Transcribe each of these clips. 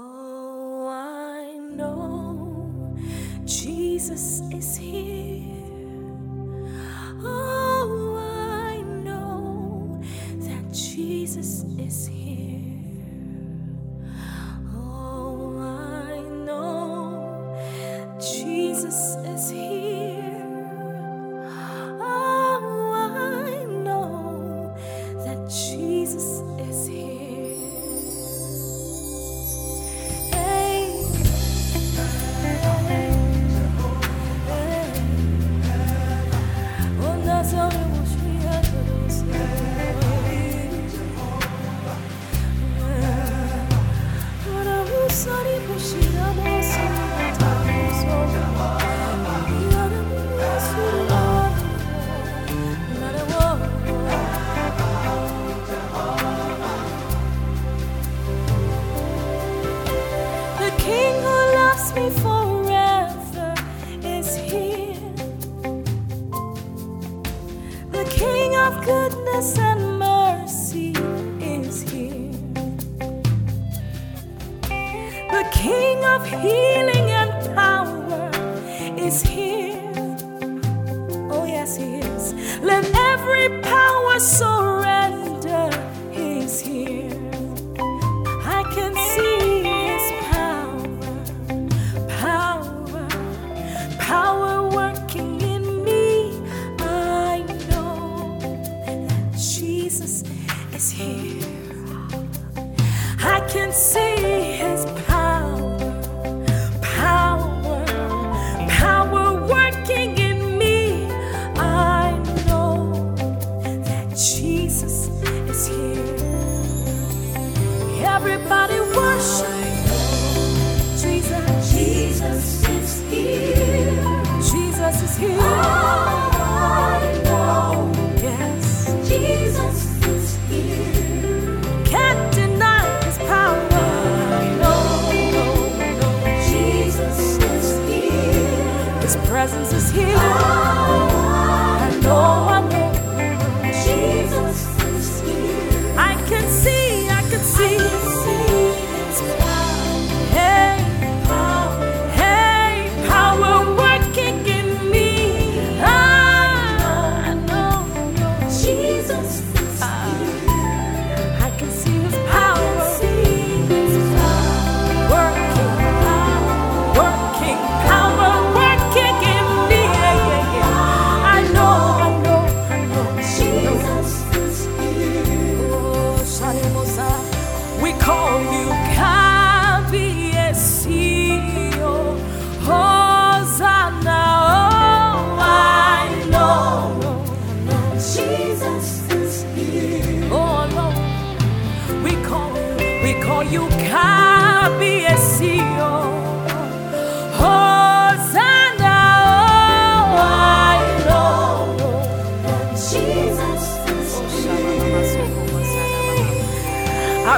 Oh, I know Jesus is here. Oh, I know that Jesus is here.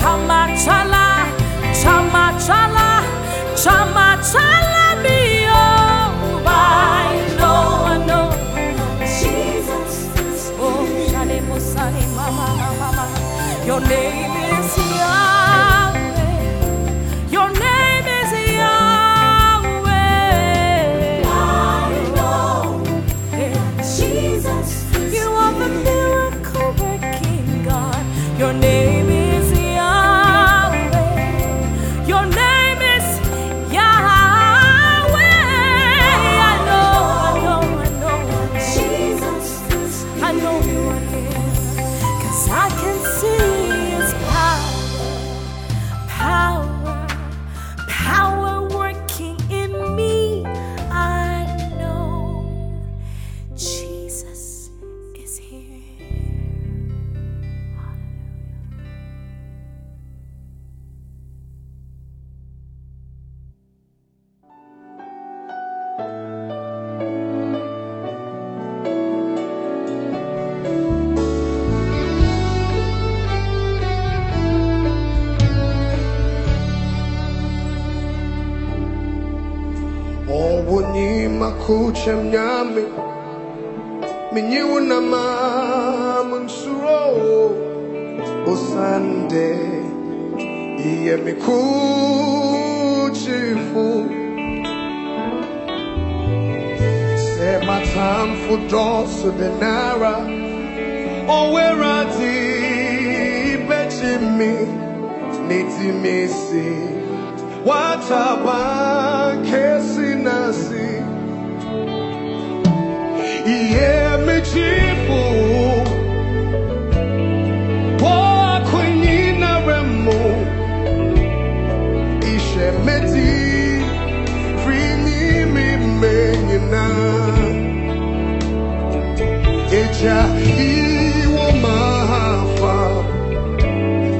chama chala chama chala chama chala me oh I no I know Jesus oh shale mama mama your name is Yah. Makucha mnyame minyiuna mamunsuro osande iye mikuchifu. Sema tamfu dosu denara owerati bechimi nitimisi kesi nasi iye michifu kwa kwenyina remu ishemeti frinyi mimenyina eja iwo mahafa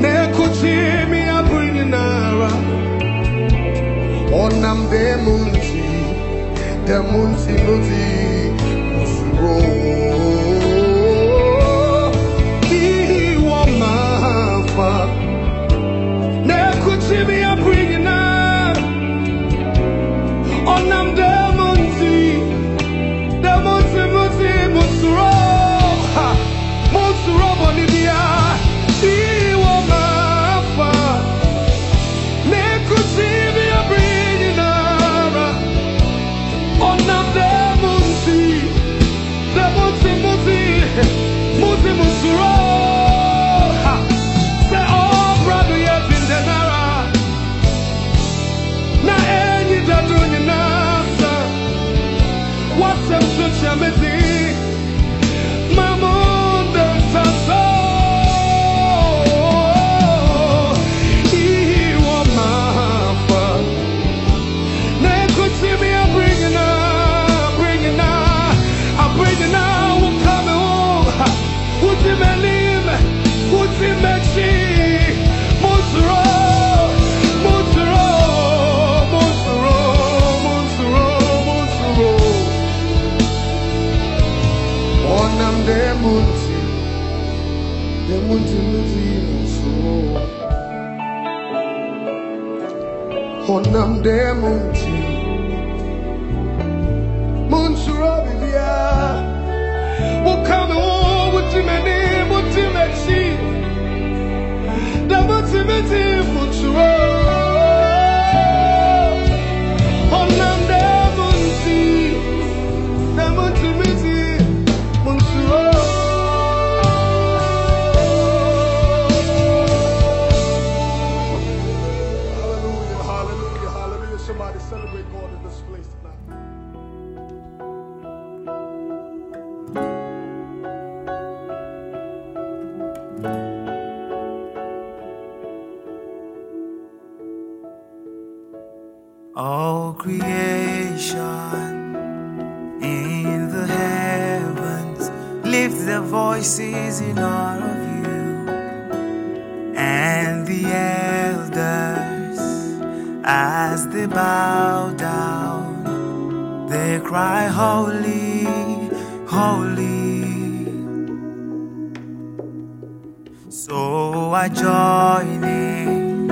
nekuchimi abrinyinara onam demunti demunti muti musuro iwo wo wutimene mutimechi. Da mutimeti voices in honor of you, and the elders, as they bow down, they cry, Holy, Holy. So I join in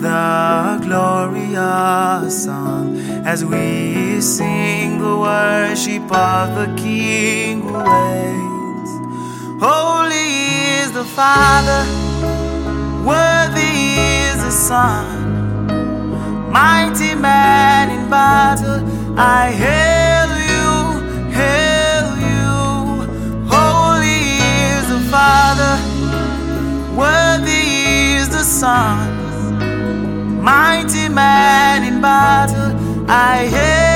the glorious song as we sing the worship of the King reigns. Holy is the Father, worthy is the Son, mighty man in battle. I hail you, hail you. Holy is the Father, worthy is the Son. Mighty man in battle, I hail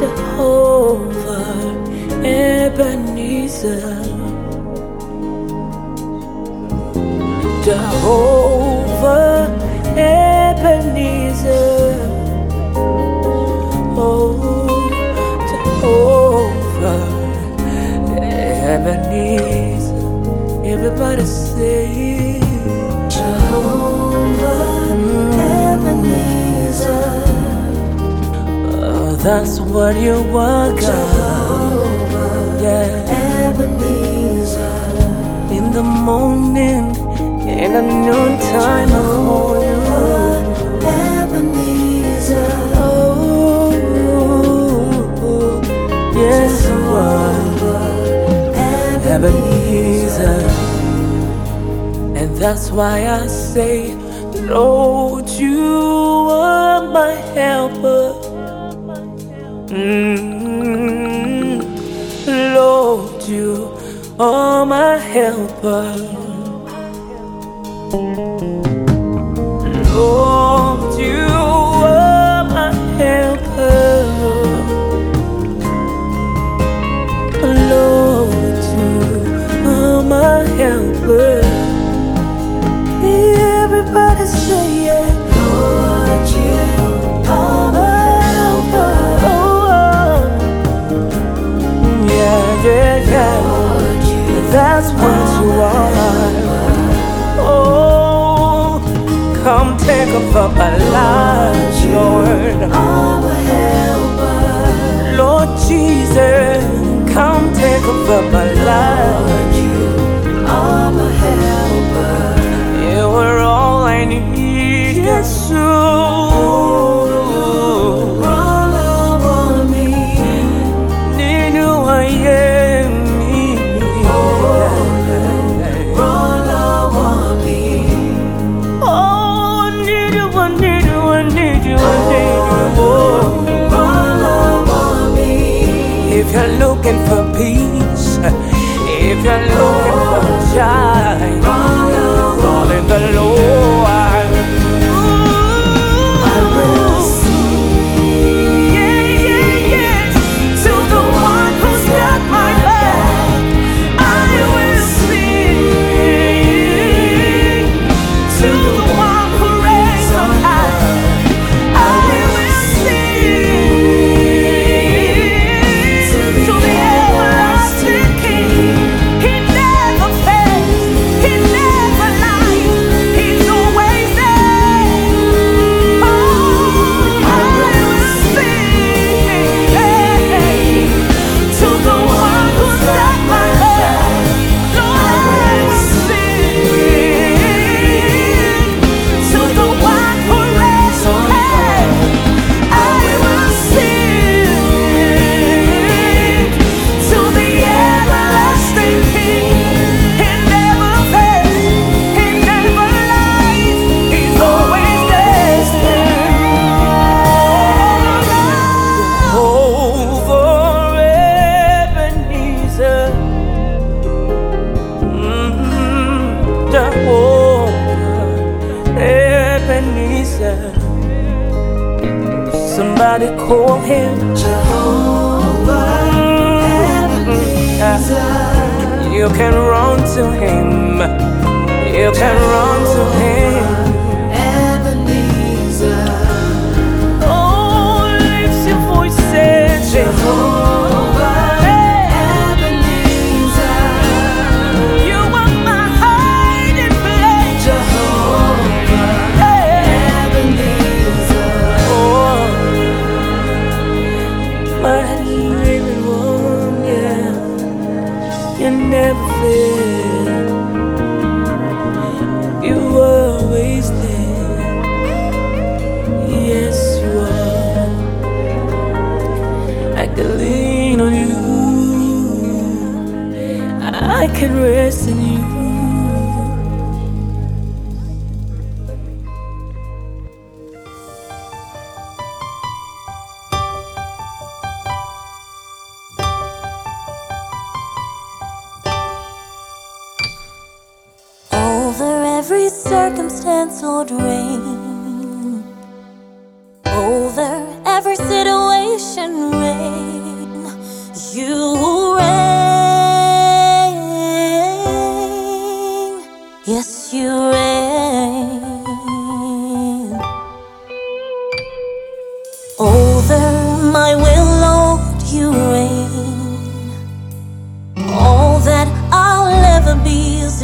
Jehovah Ebenezer. Jehovah Ebenezer. Oh Jehovah Ebenezer. Everybody say That's what you want, God. Yeah. Ebenezer. In the morning, in the noontime, I call you. Ebenezer. Oh, yes, I was. Ebenezer. And that's why I say, Lord, you are my helper. Lord, you are my helper. Lord. Take for my life, Lord. Helper. Lord Jesus, come take over my life. Lord, you are my helper. You all I need, Jesus. you're looking for peace, if you're looking for joy, follow the Lord. Somebody call him Jehovah. You can run to him. You can run to him. Oh, lift your voice, Jehovah Can lean on you. I can rest in you.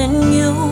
tình yêu.